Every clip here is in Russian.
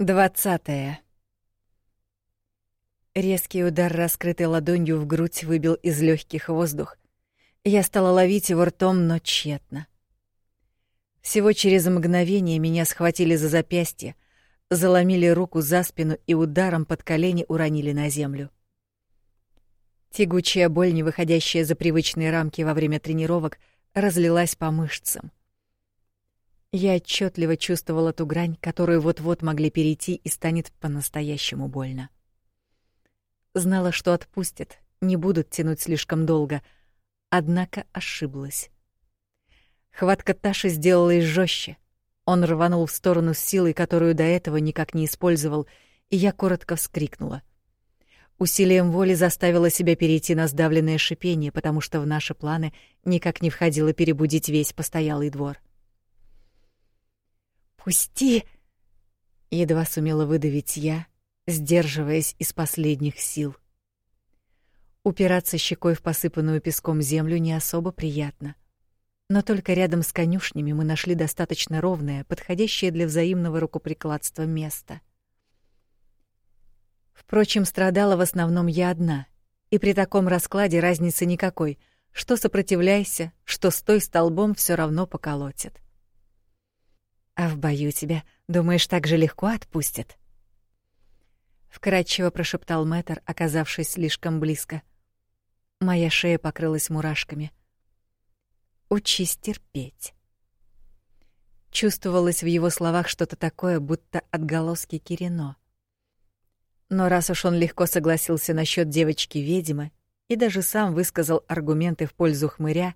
Двадцатое. Резкий удар раскрытой ладонью в грудь выбил из легких воздух. Я стала ловить его ртом, но тщетно. Всего через мгновение меня схватили за запястье, заломили руку за спину и ударом под колени уронили на землю. Тягучая боль, не выходящая за привычные рамки во время тренировок, разлилась по мышцам. Я отчетливо чувствовала ту грань, которую вот-вот могли перейти и станет по-настоящему больно. Знала, что отпустят, не будут тянуть слишком долго, однако ошиблась. Хватка Таши сделалась жестче. Он рванул в сторону с силой, которую до этого никак не использовал, и я коротко вскрикнула. Усилием воли заставила себя перейти на сдавленное шипение, потому что в наши планы никак не входило перебудить весь постоялый двор. «Пусти!» — едва сумела выдавить я, сдерживаясь из последних сил. Упираться щекой в посыпанную песком землю не особо приятно. Но только рядом с конюшнями мы нашли достаточно ровное, подходящее для взаимного рукоприкладства место. Впрочем, страдала в основном я одна, и при таком раскладе разницы никакой, что сопротивляйся, что стой столбом, все равно поколотит. А в бою тебя, думаешь, так же легко отпустят? Вкрадчиво прошептал Мэтр, оказавшись слишком близко. Моя шея покрылась мурашками. Учись терпеть. Чувствовалось в его словах что-то такое, будто отголоски Кирино. Но раз уж он легко согласился насчет девочки-ведьмы и даже сам высказал аргументы в пользу хмыря...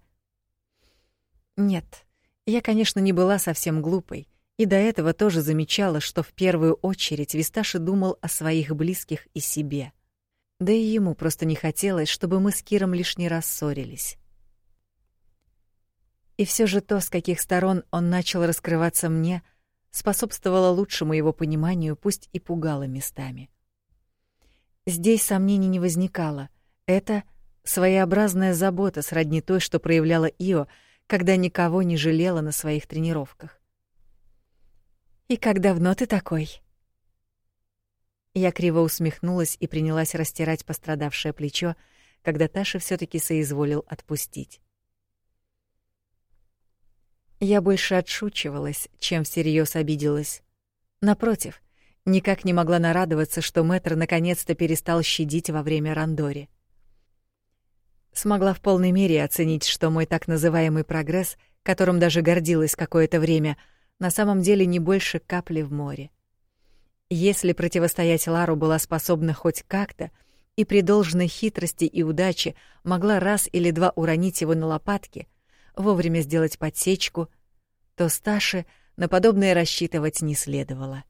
Нет, я, конечно, не была совсем глупой, и до этого тоже замечала, что в первую очередь Висташи думал о своих близких и себе. Да и ему просто не хотелось, чтобы мы с Киром лишний раз ссорились. И все же то, с каких сторон он начал раскрываться мне, способствовало лучшему его пониманию, пусть и пугало местами. Здесь сомнений не возникало. Это своеобразная забота сродни той, что проявляла Ио, когда никого не жалела на своих тренировках. «И как давно ты такой?» Я криво усмехнулась и принялась растирать пострадавшее плечо, когда Таша все таки соизволил отпустить. Я больше отшучивалась, чем всерьез обиделась. Напротив, никак не могла нарадоваться, что мэтр наконец-то перестал щадить во время рандори. Смогла в полной мере оценить, что мой так называемый прогресс, которым даже гордилась какое-то время, на самом деле не больше капли в море. Если противостоять Лару была способна хоть как-то, и при должной хитрости и удаче могла раз или два уронить его на лопатки, вовремя сделать подсечку, то Сташе на подобное рассчитывать не следовало.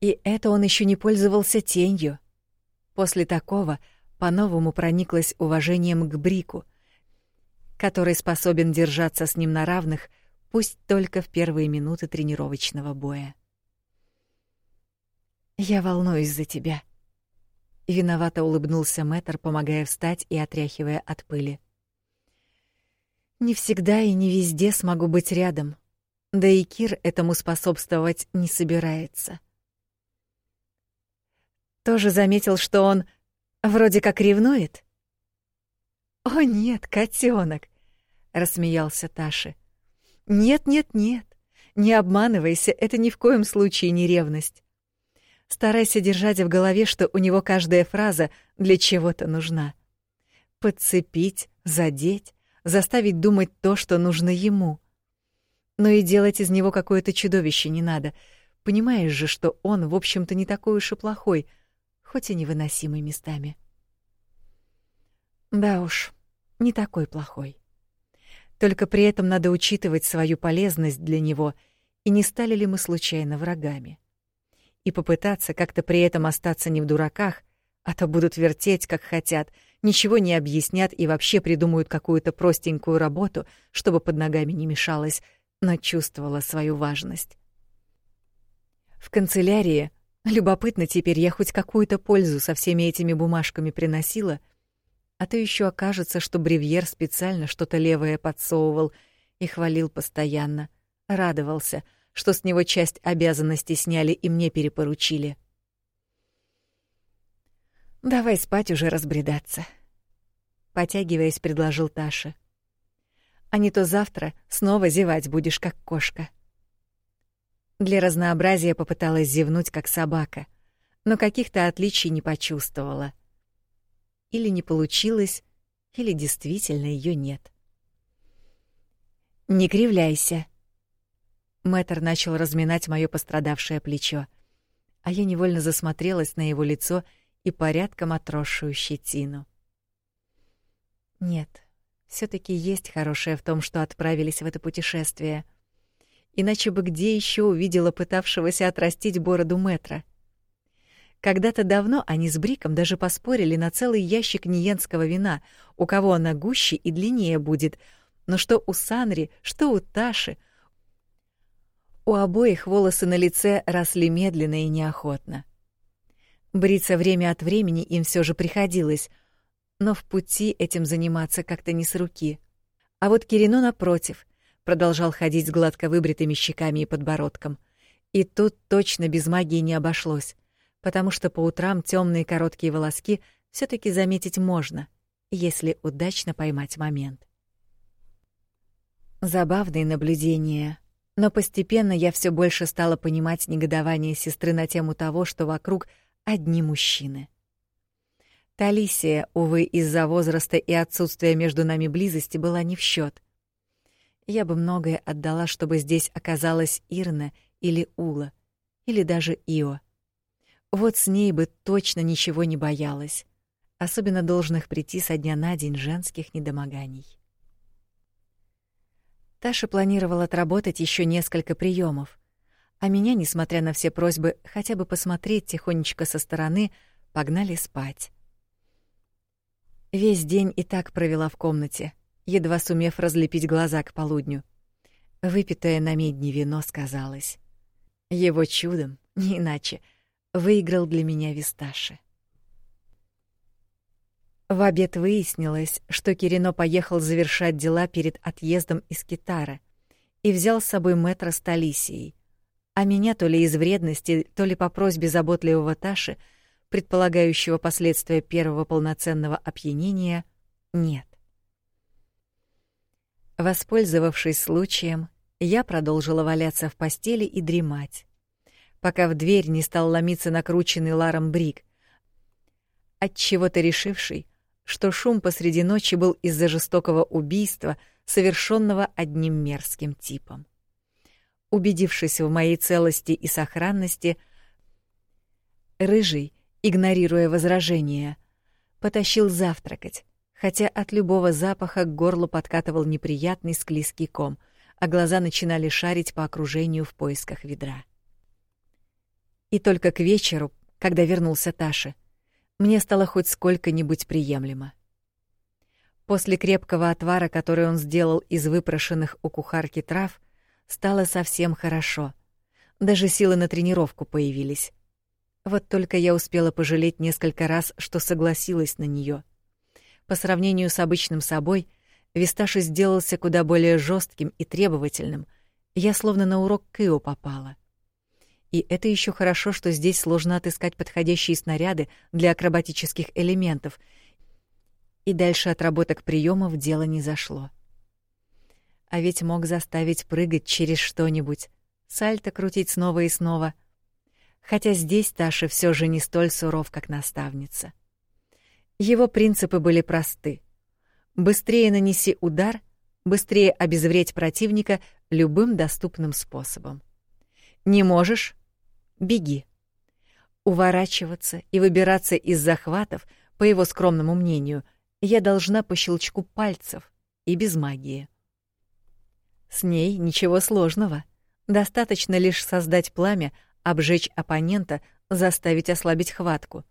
И это он еще не пользовался тенью. После такого по-новому прониклась уважением к Брику, который способен держаться с ним на равных, пусть только в первые минуты тренировочного боя. «Я волнуюсь за тебя», — виновато улыбнулся Мэтр, помогая встать и отряхивая от пыли. Не всегда и не везде смогу быть рядом. Да и Кир этому способствовать не собирается. Тоже заметил, что он вроде как ревнует. О нет, котенок, рассмеялся Таши. Нет, нет, нет. Не обманывайся, это ни в коем случае не ревность. Старайся держать в голове, что у него каждая фраза для чего-то нужна. Подцепить, задеть, заставить думать то, что нужно ему. Но и делать из него какое-то чудовище не надо. Понимаешь же, что он, в общем-то, не такой уж и плохой, хоть и невыносимый местами. Да уж, не такой плохой. Только при этом надо учитывать свою полезность для него и не стали ли мы случайно врагами. И попытаться как-то при этом остаться не в дураках, а то будут вертеть, как хотят, ничего не объяснят и вообще придумают какую-то простенькую работу, чтобы под ногами не мешалось, но чувствовала свою важность. В канцелярии любопытно теперь я хоть какую-то пользу со всеми этими бумажками приносила, а то еще окажется, что бревьер специально что-то левое подсовывал и хвалил постоянно, радовался, что с него часть обязанностей сняли и мне перепоручили. «Давай спать уже разбредаться», — потягиваясь, предложил Таша. «А не то завтра снова зевать будешь, как кошка». Для разнообразия попыталась зевнуть, как собака, но каких-то отличий не почувствовала. Или не получилось, или действительно ее нет. «Не кривляйся», Мэтр начал разминать моё пострадавшее плечо, а я невольно засмотрелась на его лицо и порядком отросшую щетину. Нет, все таки есть хорошее в том, что отправились в это путешествие. Иначе бы где еще увидела пытавшегося отрастить бороду Мэтра? Когда-то давно они с Бриком даже поспорили на целый ящик ниенского вина, у кого она гуще и длиннее будет, но что у Санри, что у Таши — у обоих волосы на лице росли медленно и неохотно. Бриться время от времени им все же приходилось, но в пути этим заниматься как-то не с руки. А вот Кирино, напротив, продолжал ходить с гладко выбритыми щеками и подбородком. И тут точно без магии не обошлось, потому что по утрам темные короткие волоски все таки заметить можно, если удачно поймать момент. Забавные наблюдения — но постепенно я все больше стала понимать негодование сестры на тему того, что вокруг одни мужчины. Талисия, увы, из-за возраста и отсутствия между нами близости была не в счет. Я бы многое отдала, чтобы здесь оказалась Ирна или Ула, или даже Ио. Вот с ней бы точно ничего не боялась, особенно должных прийти со дня на день женских недомоганий. Таша планировала отработать еще несколько приемов, а меня, несмотря на все просьбы хотя бы посмотреть тихонечко со стороны, погнали спать. Весь день и так провела в комнате, едва сумев разлепить глаза к полудню. Выпитое на медне вино сказалось. Его чудом, не иначе, выиграл для меня Висташи. В обед выяснилось, что Кирино поехал завершать дела перед отъездом из Китара и взял с собой мэтра с Талисией. А меня то ли из вредности, то ли по просьбе заботливого Таши, предполагающего последствия первого полноценного опьянения, нет. Воспользовавшись случаем, я продолжила валяться в постели и дремать, пока в дверь не стал ломиться накрученный Ларом Брик, отчего-то решивший, что шум посреди ночи был из-за жестокого убийства, совершенного одним мерзким типом. Убедившись в моей целости и сохранности, рыжий, игнорируя возражения, потащил завтракать, хотя от любого запаха к горлу подкатывал неприятный склизкий ком, а глаза начинали шарить по окружению в поисках ведра. И только к вечеру, когда вернулся Таша, мне стало хоть сколько-нибудь приемлемо. После крепкого отвара, который он сделал из выпрошенных у кухарки трав, стало совсем хорошо. Даже силы на тренировку появились. Вот только я успела пожалеть несколько раз, что согласилась на нее. По сравнению с обычным собой, Висташи сделался куда более жестким и требовательным. Я словно на урок Кио попала. И это еще хорошо, что здесь сложно отыскать подходящие снаряды для акробатических элементов. И дальше отработок приемов дело не зашло. А ведь мог заставить прыгать через что-нибудь, сальто крутить снова и снова. Хотя здесь Таша все же не столь суров, как наставница. Его принципы были просты. Быстрее нанеси удар, быстрее обезвредь противника любым доступным способом. Не можешь беги. Уворачиваться и выбираться из захватов, по его скромному мнению, я должна по щелчку пальцев и без магии. С ней ничего сложного. Достаточно лишь создать пламя, обжечь оппонента, заставить ослабить хватку.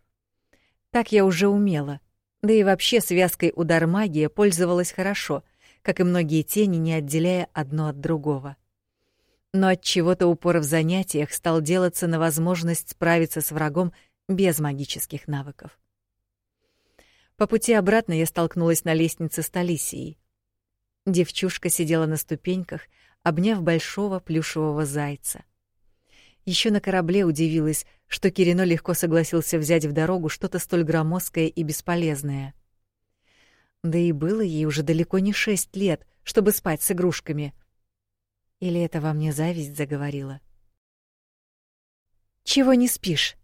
Так я уже умела. Да и вообще связкой удар магия пользовалась хорошо, как и многие тени, не отделяя одно от другого но от чего-то упор в занятиях стал делаться на возможность справиться с врагом без магических навыков. По пути обратно я столкнулась на лестнице с Талисией. Девчушка сидела на ступеньках, обняв большого плюшевого зайца. Еще на корабле удивилась, что Кирино легко согласился взять в дорогу что-то столь громоздкое и бесполезное. Да и было ей уже далеко не шесть лет, чтобы спать с игрушками. Или это во мне зависть заговорила? «Чего не спишь?»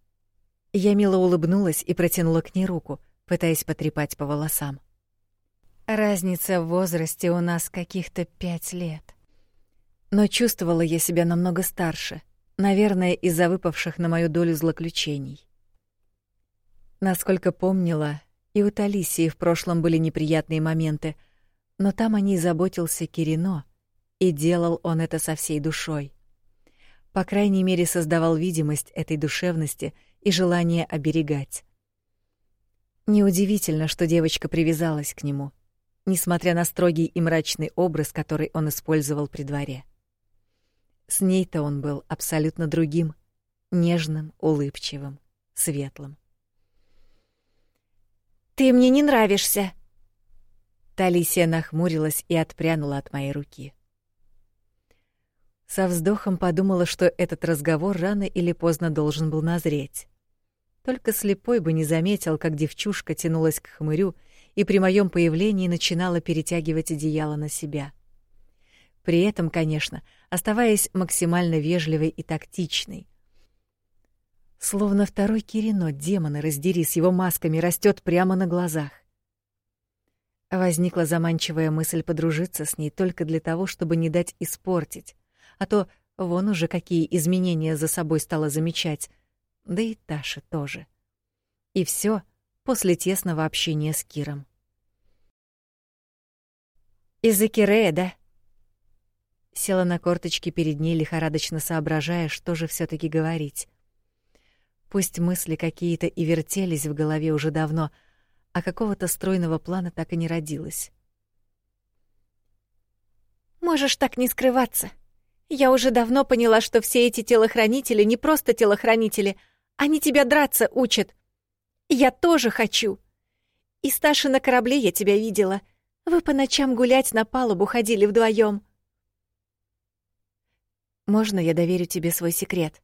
Я мило улыбнулась и протянула к ней руку, пытаясь потрепать по волосам. Разница в возрасте у нас каких-то пять лет. Но чувствовала я себя намного старше, наверное, из-за выпавших на мою долю злоключений. Насколько помнила, и у Талисии в прошлом были неприятные моменты, но там о ней заботился Кирино, и делал он это со всей душой. По крайней мере, создавал видимость этой душевности и желание оберегать. Неудивительно, что девочка привязалась к нему, несмотря на строгий и мрачный образ, который он использовал при дворе. С ней-то он был абсолютно другим, нежным, улыбчивым, светлым. Ты мне не нравишься. Талисия нахмурилась и отпрянула от моей руки. Со вздохом подумала, что этот разговор рано или поздно должен был назреть. Только слепой бы не заметил, как девчушка тянулась к хмырю и при моем появлении начинала перетягивать одеяло на себя. При этом, конечно, оставаясь максимально вежливой и тактичной. Словно второй Кирино, демона раздери, с его масками растет прямо на глазах. Возникла заманчивая мысль подружиться с ней только для того, чтобы не дать испортить, а то вон уже какие изменения за собой стала замечать, да и Таша тоже. И все после тесного общения с Киром. Из-за Кирея, да? Села на корточки перед ней, лихорадочно соображая, что же все таки говорить. Пусть мысли какие-то и вертелись в голове уже давно, а какого-то стройного плана так и не родилось. Можешь так не скрываться. Я уже давно поняла, что все эти телохранители не просто телохранители, они тебя драться учат. Я тоже хочу. И Сташа на корабле я тебя видела. Вы по ночам гулять на палубу ходили вдвоем. Можно я доверю тебе свой секрет?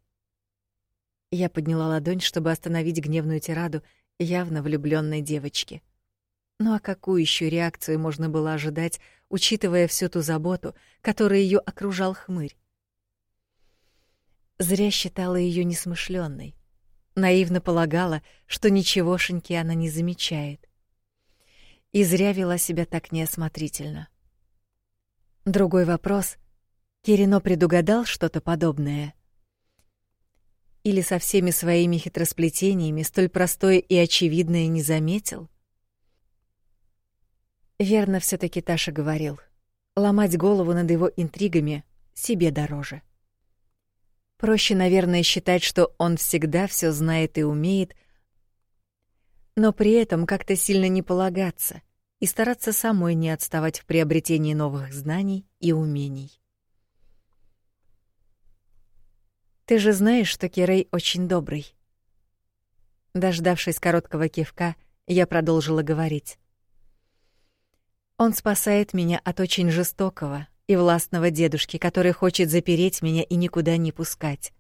Я подняла ладонь, чтобы остановить гневную тираду явно влюбленной девочки. Ну а какую еще реакцию можно было ожидать, учитывая всю ту заботу, которой ее окружал хмырь? Зря считала ее несмышленной наивно полагала, что ничегошеньки она не замечает. И зря вела себя так неосмотрительно. Другой вопрос: Кирино предугадал что-то подобное? Или со всеми своими хитросплетениями столь простое и очевидное не заметил? Верно все таки Таша говорил. Ломать голову над его интригами себе дороже. Проще, наверное, считать, что он всегда все знает и умеет, но при этом как-то сильно не полагаться и стараться самой не отставать в приобретении новых знаний и умений. Ты же знаешь, что Кирей очень добрый. Дождавшись короткого кивка, я продолжила говорить. Он спасает меня от очень жестокого, и властного дедушки, который хочет запереть меня и никуда не пускать.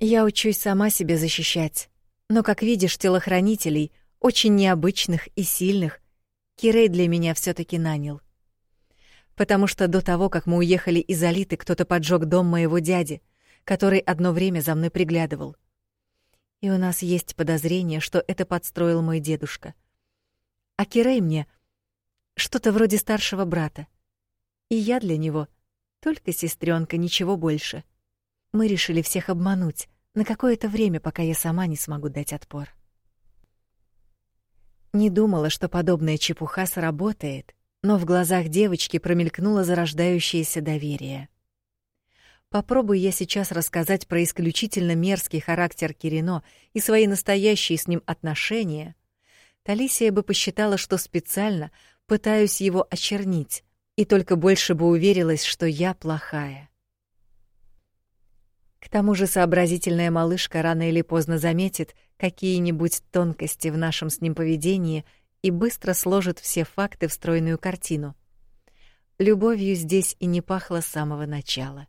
Я учусь сама себя защищать, но, как видишь, телохранителей, очень необычных и сильных, Кирей для меня все таки нанял. Потому что до того, как мы уехали из Алиты, кто-то поджег дом моего дяди, который одно время за мной приглядывал. И у нас есть подозрение, что это подстроил мой дедушка. А Кирей мне что-то вроде старшего брата. И я для него только сестренка, ничего больше. Мы решили всех обмануть на какое-то время, пока я сама не смогу дать отпор. Не думала, что подобная чепуха сработает, но в глазах девочки промелькнуло зарождающееся доверие. Попробую я сейчас рассказать про исключительно мерзкий характер Кирино и свои настоящие с ним отношения, Талисия бы посчитала, что специально пытаюсь его очернить, и только больше бы уверилась, что я плохая. К тому же сообразительная малышка рано или поздно заметит какие-нибудь тонкости в нашем с ним поведении и быстро сложит все факты в стройную картину. любовью здесь и не пахло с самого начала.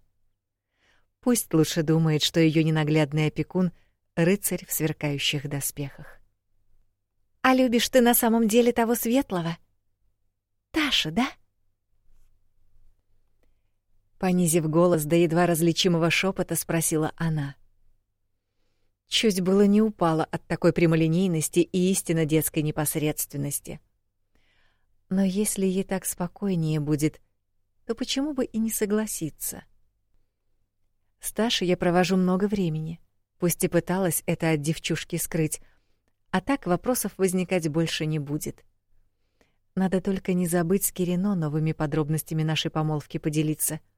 Пусть лучше думает, что ее ненаглядный опекун — рыцарь в сверкающих доспехах. «А любишь ты на самом деле того светлого? Таша, да?» Понизив голос до едва различимого шепота, спросила она. Чуть было не упала от такой прямолинейности и истинно детской непосредственности. Но если ей так спокойнее будет, то почему бы и не согласиться? С Ташей я провожу много времени, пусть и пыталась это от девчушки скрыть, а так вопросов возникать больше не будет. Надо только не забыть с Кирино новыми подробностями нашей помолвки поделиться —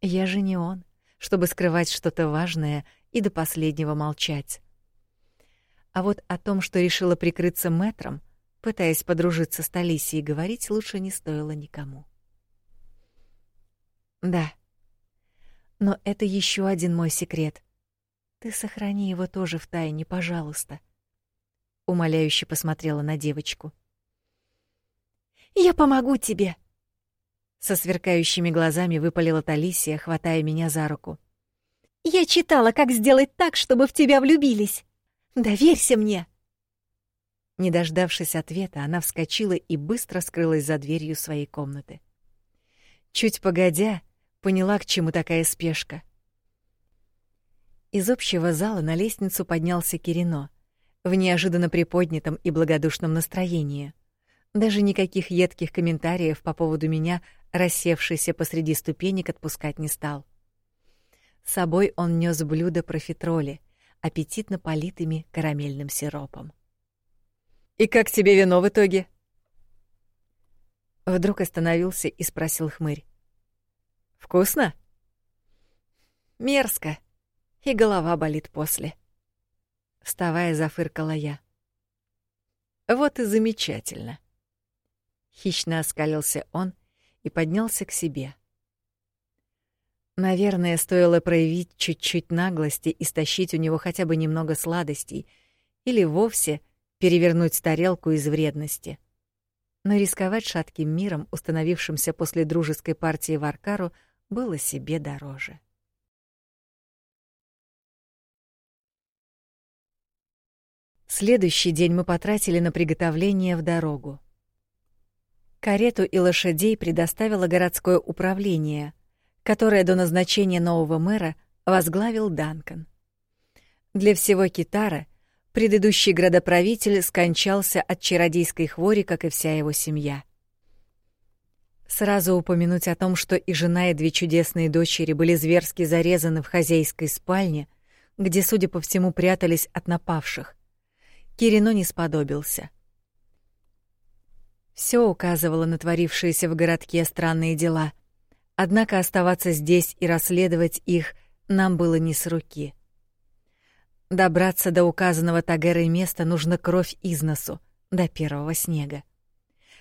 я же не он, чтобы скрывать что-то важное и до последнего молчать. А вот о том, что решила прикрыться мэтром, пытаясь подружиться с Талисией, говорить лучше не стоило никому. Да. Но это еще один мой секрет. Ты сохрани его тоже в тайне, пожалуйста. Умоляюще посмотрела на девочку. Я помогу тебе, со сверкающими глазами выпалила Талисия, хватая меня за руку. «Я читала, как сделать так, чтобы в тебя влюбились. Доверься мне!» Не дождавшись ответа, она вскочила и быстро скрылась за дверью своей комнаты. Чуть погодя, поняла, к чему такая спешка. Из общего зала на лестницу поднялся Кирино в неожиданно приподнятом и благодушном настроении. Даже никаких едких комментариев по поводу меня рассевшийся посреди ступенек, отпускать не стал. С собой он нёс блюдо профитроли, аппетитно политыми карамельным сиропом. «И как тебе вино в итоге?» Вдруг остановился и спросил хмырь. «Вкусно?» «Мерзко. И голова болит после». Вставая, зафыркала я. «Вот и замечательно». Хищно оскалился он и поднялся к себе. Наверное, стоило проявить чуть-чуть наглости и стащить у него хотя бы немного сладостей или вовсе перевернуть тарелку из вредности. Но рисковать шатким миром, установившимся после дружеской партии в Аркару, было себе дороже. Следующий день мы потратили на приготовление в дорогу. Карету и лошадей предоставило городское управление, которое до назначения нового мэра возглавил Данкан. Для всего Китара предыдущий градоправитель скончался от чародейской хвори, как и вся его семья. Сразу упомянуть о том, что и жена, и две чудесные дочери были зверски зарезаны в хозяйской спальне, где, судя по всему, прятались от напавших. Кирино не сподобился. Все указывало на творившиеся в городке странные дела. Однако оставаться здесь и расследовать их нам было не с руки. Добраться до указанного Тагерой места нужно кровь из носу, до первого снега.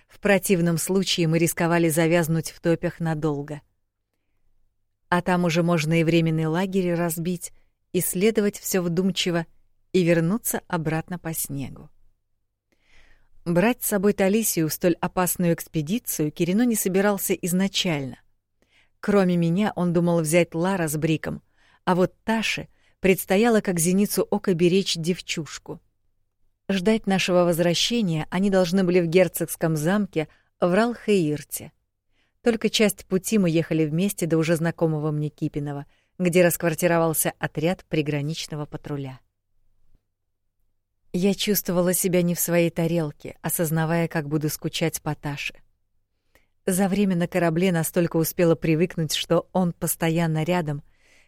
В противном случае мы рисковали завязнуть в топях надолго. А там уже можно и временный лагерь разбить, исследовать все вдумчиво и вернуться обратно по снегу. Брать с собой Талисию в столь опасную экспедицию Кирино не собирался изначально. Кроме меня, он думал взять Лара с Бриком, а вот Таше предстояло как зеницу ока беречь девчушку. Ждать нашего возвращения они должны были в герцогском замке в Ралхеирте. Только часть пути мы ехали вместе до уже знакомого мне Кипинова, где расквартировался отряд приграничного патруля. Я чувствовала себя не в своей тарелке, осознавая, как буду скучать по Таше. За время на корабле настолько успела привыкнуть, что он постоянно рядом,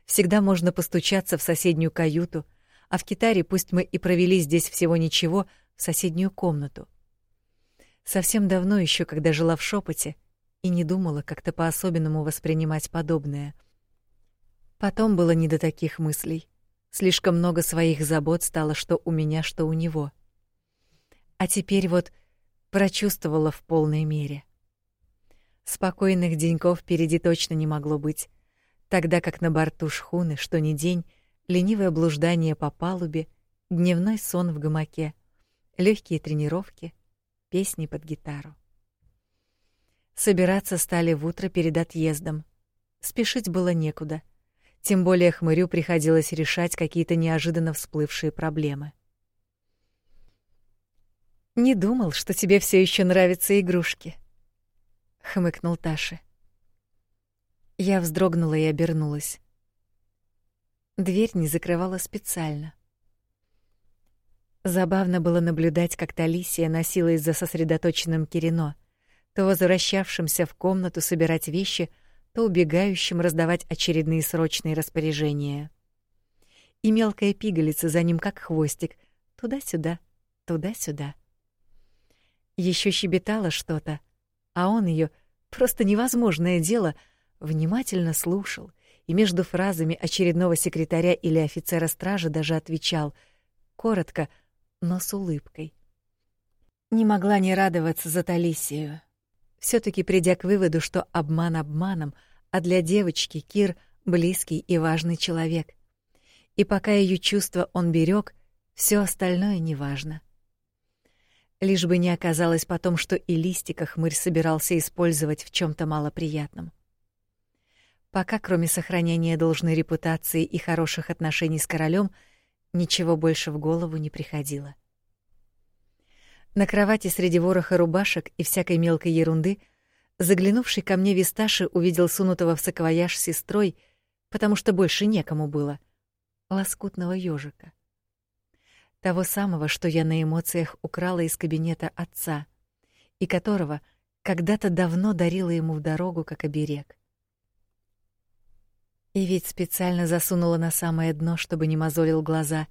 всегда можно постучаться в соседнюю каюту, а в Китаре, пусть мы и провели здесь всего ничего, в соседнюю комнату. Совсем давно еще, когда жила в шепоте, и не думала как-то по-особенному воспринимать подобное. Потом было не до таких мыслей. Слишком много своих забот стало что у меня, что у него. А теперь вот прочувствовала в полной мере. Спокойных деньков впереди точно не могло быть, тогда как на борту шхуны, что ни день, ленивое блуждание по палубе, дневной сон в гамаке, легкие тренировки, песни под гитару. Собираться стали в утро перед отъездом. Спешить было некуда. Тем более хмырю приходилось решать какие-то неожиданно всплывшие проблемы. Не думал, что тебе все еще нравятся игрушки, хмыкнул Таша. Я вздрогнула и обернулась. Дверь не закрывала специально. Забавно было наблюдать, как Талисия носилась за сосредоточенным Кирино, то возвращавшимся в комнату собирать вещи, то убегающим раздавать очередные срочные распоряжения. И мелкая пигалица за ним как хвостик, туда-сюда, туда-сюда. Еще щебетала что-то, а он ее просто невозможное дело внимательно слушал и между фразами очередного секретаря или офицера стражи даже отвечал коротко, но с улыбкой. Не могла не радоваться за Талисию. все таки придя к выводу, что обман обманом, а для девочки Кир близкий и важный человек. И пока ее чувства он берег, все остальное неважно. Лишь бы не оказалось потом, что и листика хмырь собирался использовать в чем то малоприятном. Пока, кроме сохранения должной репутации и хороших отношений с королем, Ничего больше в голову не приходило. На кровати среди вороха рубашек и всякой мелкой ерунды заглянувший ко мне Висташи увидел сунутого в саквояж сестрой, потому что больше некому было, лоскутного ёжика. Того самого, что я на эмоциях украла из кабинета отца, и которого когда-то давно дарила ему в дорогу как оберег. И ведь специально засунула на самое дно, чтобы не мозолил глаза.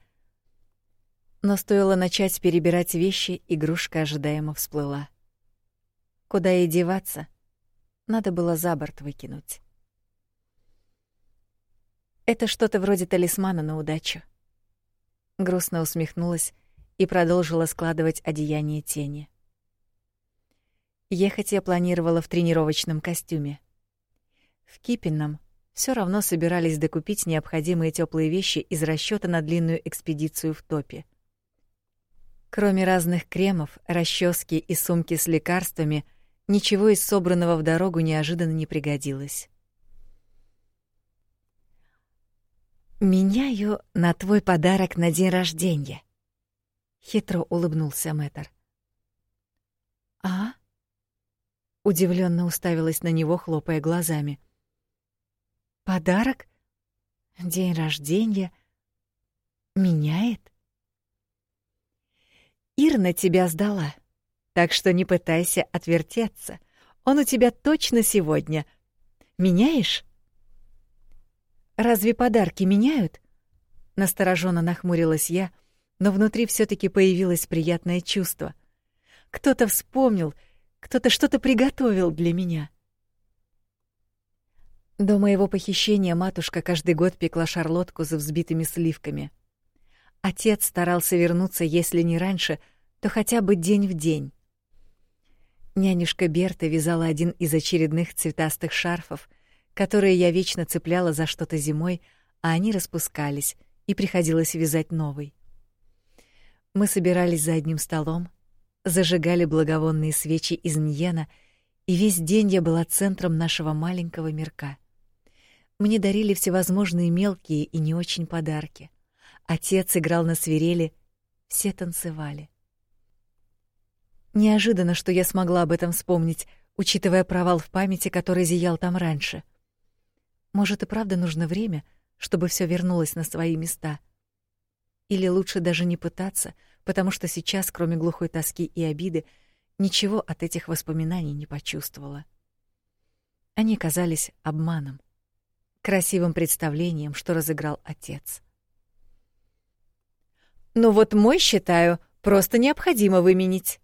Но стоило начать перебирать вещи, игрушка ожидаемо всплыла. Куда ей деваться? Надо было за борт выкинуть. Это что-то вроде талисмана на удачу. Грустно усмехнулась и продолжила складывать одеяние тени. Ехать я планировала в тренировочном костюме. В кипенном, все равно собирались докупить необходимые теплые вещи из расчета на длинную экспедицию в топе. Кроме разных кремов, расчески и сумки с лекарствами, ничего из собранного в дорогу неожиданно не пригодилось. Меняю на твой подарок на день рождения. Хитро улыбнулся Мэтр. А? Удивленно уставилась на него, хлопая глазами. Подарок? День рождения? Меняет? Ирна тебя сдала, так что не пытайся отвертеться. Он у тебя точно сегодня. Меняешь? Разве подарки меняют? Настороженно нахмурилась я, но внутри все таки появилось приятное чувство. Кто-то вспомнил, кто-то что-то приготовил для меня. До моего похищения матушка каждый год пекла шарлотку за взбитыми сливками. Отец старался вернуться, если не раньше, то хотя бы день в день. Нянюшка Берта вязала один из очередных цветастых шарфов, которые я вечно цепляла за что-то зимой, а они распускались, и приходилось вязать новый. Мы собирались за одним столом, зажигали благовонные свечи из ньена, и весь день я была центром нашего маленького мирка. Мне дарили всевозможные мелкие и не очень подарки. Отец играл на свирели, все танцевали. Неожиданно, что я смогла об этом вспомнить, учитывая провал в памяти, который зиял там раньше. Может, и правда нужно время, чтобы все вернулось на свои места. Или лучше даже не пытаться, потому что сейчас, кроме глухой тоски и обиды, ничего от этих воспоминаний не почувствовала. Они казались обманом красивым представлением, что разыграл отец. «Ну вот мой, считаю, просто необходимо выменить».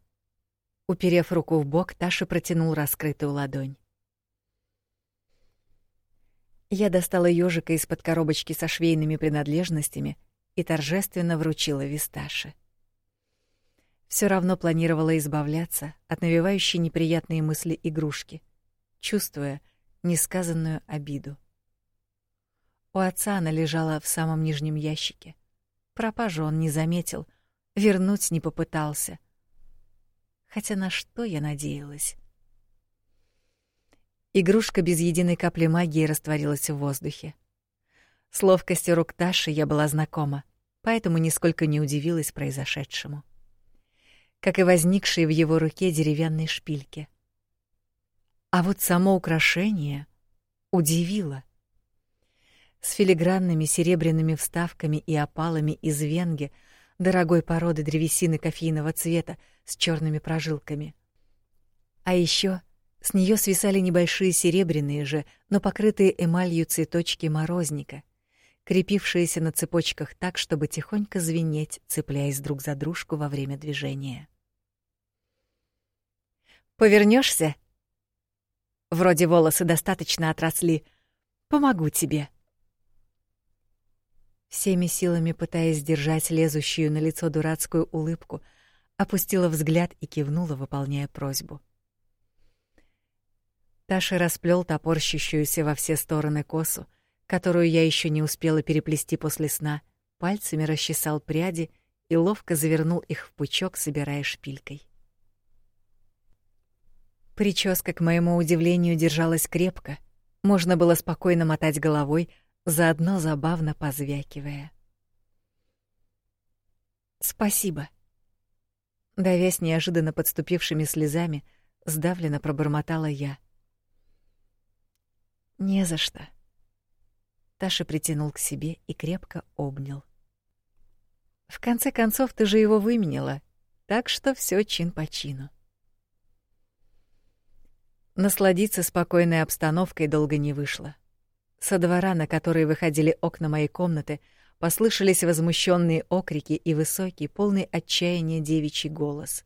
Уперев руку в бок, Таша протянул раскрытую ладонь. Я достала ёжика из-под коробочки со швейными принадлежностями и торжественно вручила Висташе. Все равно планировала избавляться от навевающей неприятные мысли игрушки, чувствуя несказанную обиду. У отца она лежала в самом нижнем ящике. Пропажу он не заметил, вернуть не попытался. Хотя на что я надеялась? Игрушка без единой капли магии растворилась в воздухе. С ловкостью рук Таши я была знакома, поэтому нисколько не удивилась произошедшему. Как и возникшей в его руке деревянной шпильке. А вот само украшение удивило. С филигранными серебряными вставками и опалами из венги дорогой породы древесины кофейного цвета с черными прожилками. А еще с нее свисали небольшие серебряные же, но покрытые эмалью цветочки морозника, крепившиеся на цепочках так, чтобы тихонько звенеть, цепляясь друг за дружку во время движения. Повернешься? Вроде волосы достаточно отросли. Помогу тебе. Всеми силами пытаясь сдержать лезущую на лицо дурацкую улыбку, опустила взгляд и кивнула, выполняя просьбу. Таша расплел топорщущуюся во все стороны косу, которую я еще не успела переплести после сна, пальцами расчесал пряди и ловко завернул их в пучок, собирая шпилькой. Прическа, к моему удивлению, держалась крепко. Можно было спокойно мотать головой, заодно забавно позвякивая. «Спасибо». Давясь неожиданно подступившими слезами, сдавленно пробормотала я. «Не за что». Таша притянул к себе и крепко обнял. «В конце концов, ты же его выменила, так что все чин по чину». Насладиться спокойной обстановкой долго не вышло. Со двора, на который выходили окна моей комнаты, послышались возмущенные окрики и высокий, полный отчаяния девичий голос.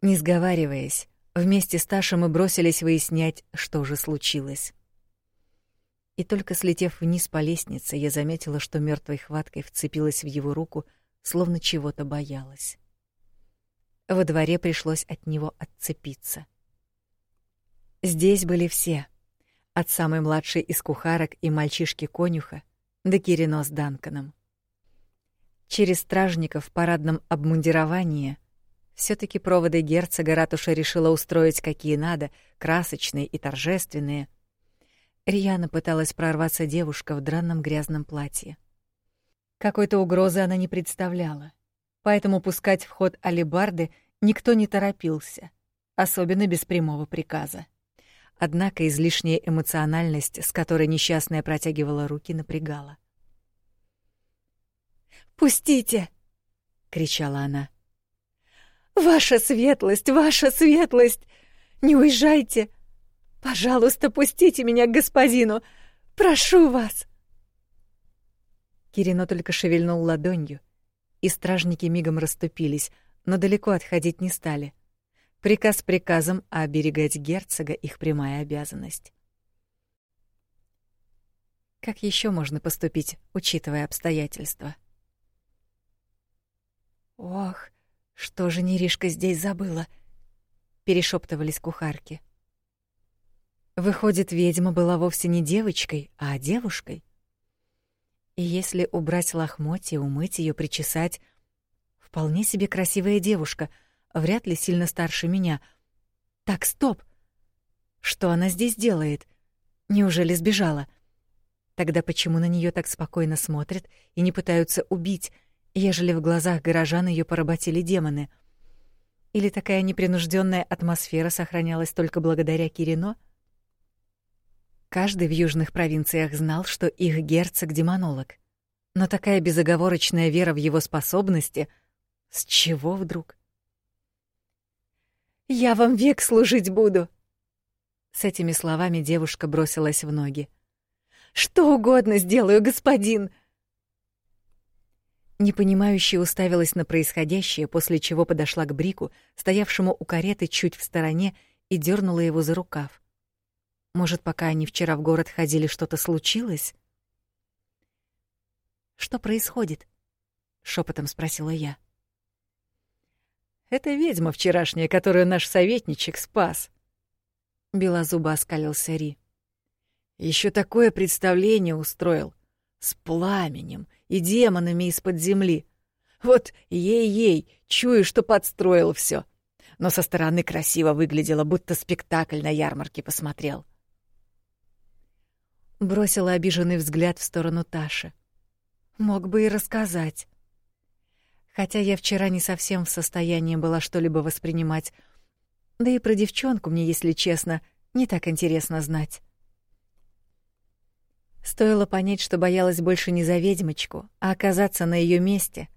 Не сговариваясь, вместе с Ташей мы бросились выяснять, что же случилось. И только слетев вниз по лестнице, я заметила, что мертвой хваткой вцепилась в его руку, словно чего-то боялась. Во дворе пришлось от него отцепиться. Здесь были все, от самой младшей из кухарок и мальчишки-конюха до Кирино с Данканом. Через стражников в парадном обмундировании все таки проводы герцога ратуша решила устроить какие надо, красочные и торжественные. Рьяно пыталась прорваться девушка в дранном грязном платье. Какой-то угрозы она не представляла, поэтому пускать в ход алебарды никто не торопился, особенно без прямого приказа. Однако излишняя эмоциональность, с которой несчастная протягивала руки, напрягала. «Пустите!» — кричала она. «Ваша светлость, ваша светлость! Не уезжайте! Пожалуйста, пустите меня к господину! Прошу вас!» Кирино только шевельнул ладонью, и стражники мигом расступились, но далеко отходить не стали — Приказ приказом, а оберегать герцога их прямая обязанность. Как еще можно поступить, учитывая обстоятельства? Ох, что же Неришка здесь забыла? перешептывались кухарки. Выходит, ведьма была вовсе не девочкой, а девушкой. И если убрать лохмотья, умыть ее, причесать, вполне себе красивая девушка — вряд ли сильно старше меня. Так, стоп. Что она здесь делает? Неужели сбежала? Тогда почему на нее так спокойно смотрят и не пытаются убить, ежели в глазах горожан ее поработили демоны? Или такая непринужденная атмосфера сохранялась только благодаря Кирино? Каждый в южных провинциях знал, что их герцог демонолог. Но такая безоговорочная вера в его способности с чего вдруг? Я вам век служить буду. С этими словами девушка бросилась в ноги. Что угодно сделаю, господин. Непонимающе уставилась на происходящее, после чего подошла к Брику, стоявшему у кареты чуть в стороне, и дернула его за рукав. Может, пока они вчера в город ходили, что-то случилось? Что происходит? шепотом спросила я. Это ведьма вчерашняя, которую наш советничек спас. Белозубо оскалился Ри. Еще такое представление устроил. С пламенем и демонами из-под земли. Вот ей-ей, чую, что подстроил все. но со стороны красиво выглядело, будто спектакль на ярмарке посмотрел. Бросила обиженный взгляд в сторону Таши. Мог бы и рассказать. Хотя я вчера не совсем в состоянии была что-либо воспринимать. Да и про девчонку мне, если честно, не так интересно знать. Стоило понять, что боялась больше не за ведьмочку, а оказаться на ее месте.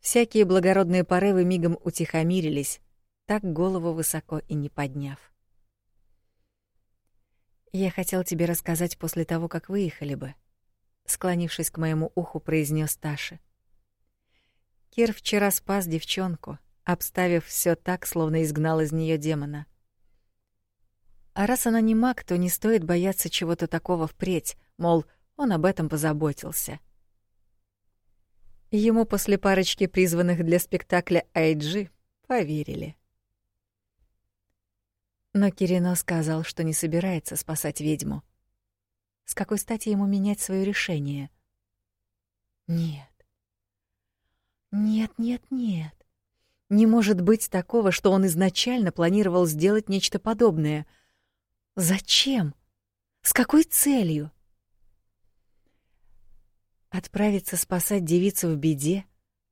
Всякие благородные порывы мигом утихомирились, так голову высоко и не подняв. Я хотел тебе рассказать после того, как выехали бы, склонившись к моему уху, произнес Таша. Кир вчера спас девчонку, обставив все так, словно изгнал из нее демона. А раз она не маг, то не стоит бояться чего-то такого впредь, мол, он об этом позаботился. Ему после парочки призванных для спектакля IG поверили. Но Кирино сказал, что не собирается спасать ведьму. С какой стати ему менять свое решение? Нет. Нет, нет, нет. Не может быть такого, что он изначально планировал сделать нечто подобное. Зачем? С какой целью? Отправиться спасать девицу в беде,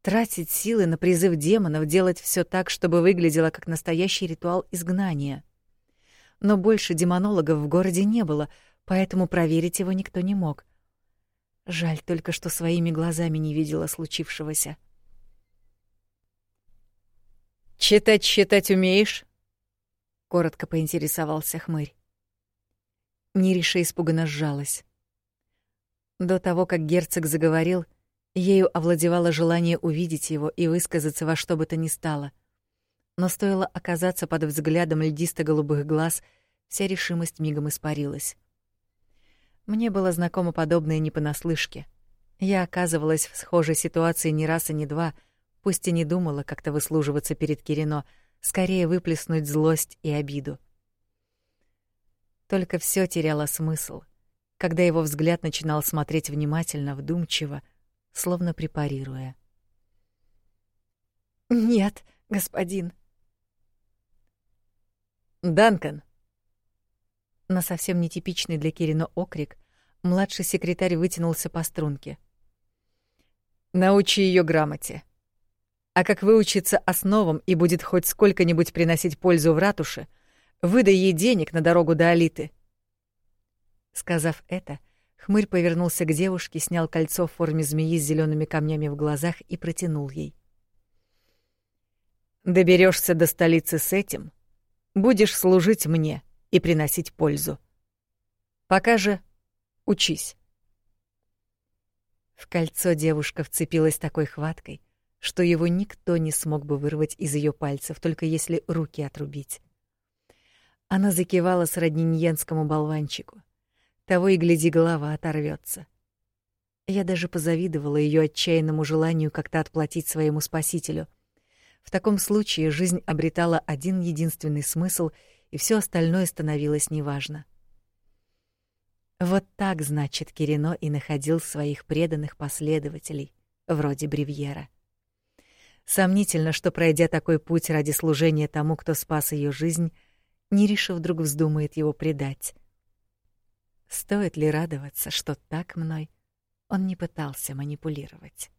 тратить силы на призыв демонов, делать все так, чтобы выглядело как настоящий ритуал изгнания. Но больше демонологов в городе не было, поэтому проверить его никто не мог. Жаль только, что своими глазами не видела случившегося. «Читать считать умеешь?» — коротко поинтересовался хмырь. Нириша испуганно сжалась. До того, как герцог заговорил, ею овладевало желание увидеть его и высказаться во что бы то ни стало. Но стоило оказаться под взглядом льдисто-голубых глаз, вся решимость мигом испарилась. Мне было знакомо подобное не понаслышке. Я оказывалась в схожей ситуации не раз и не два — Пусть и не думала как-то выслуживаться перед Кирино, скорее выплеснуть злость и обиду. Только все теряло смысл, когда его взгляд начинал смотреть внимательно, вдумчиво, словно препарируя. «Нет, господин». «Данкан». На совсем нетипичный для Кирино окрик младший секретарь вытянулся по струнке. «Научи ее грамоте. А как выучится основам и будет хоть сколько-нибудь приносить пользу в ратуше, выдай ей денег на дорогу до Алиты. Сказав это, хмырь повернулся к девушке, снял кольцо в форме змеи с зелеными камнями в глазах и протянул ей. Доберешься до столицы с этим, будешь служить мне и приносить пользу. Пока же учись. В кольцо девушка вцепилась такой хваткой, что его никто не смог бы вырвать из ее пальцев, только если руки отрубить. Она закивала сродни ньенскому болванчику. Того и гляди, голова оторвется. Я даже позавидовала ее отчаянному желанию как-то отплатить своему спасителю. В таком случае жизнь обретала один единственный смысл, и все остальное становилось неважно. Вот так, значит, Кирино и находил своих преданных последователей, вроде Бривьера. Сомнительно, что пройдя такой путь ради служения тому, кто спас ее жизнь, Нириша вдруг вздумает его предать. Стоит ли радоваться, что так мной он не пытался манипулировать?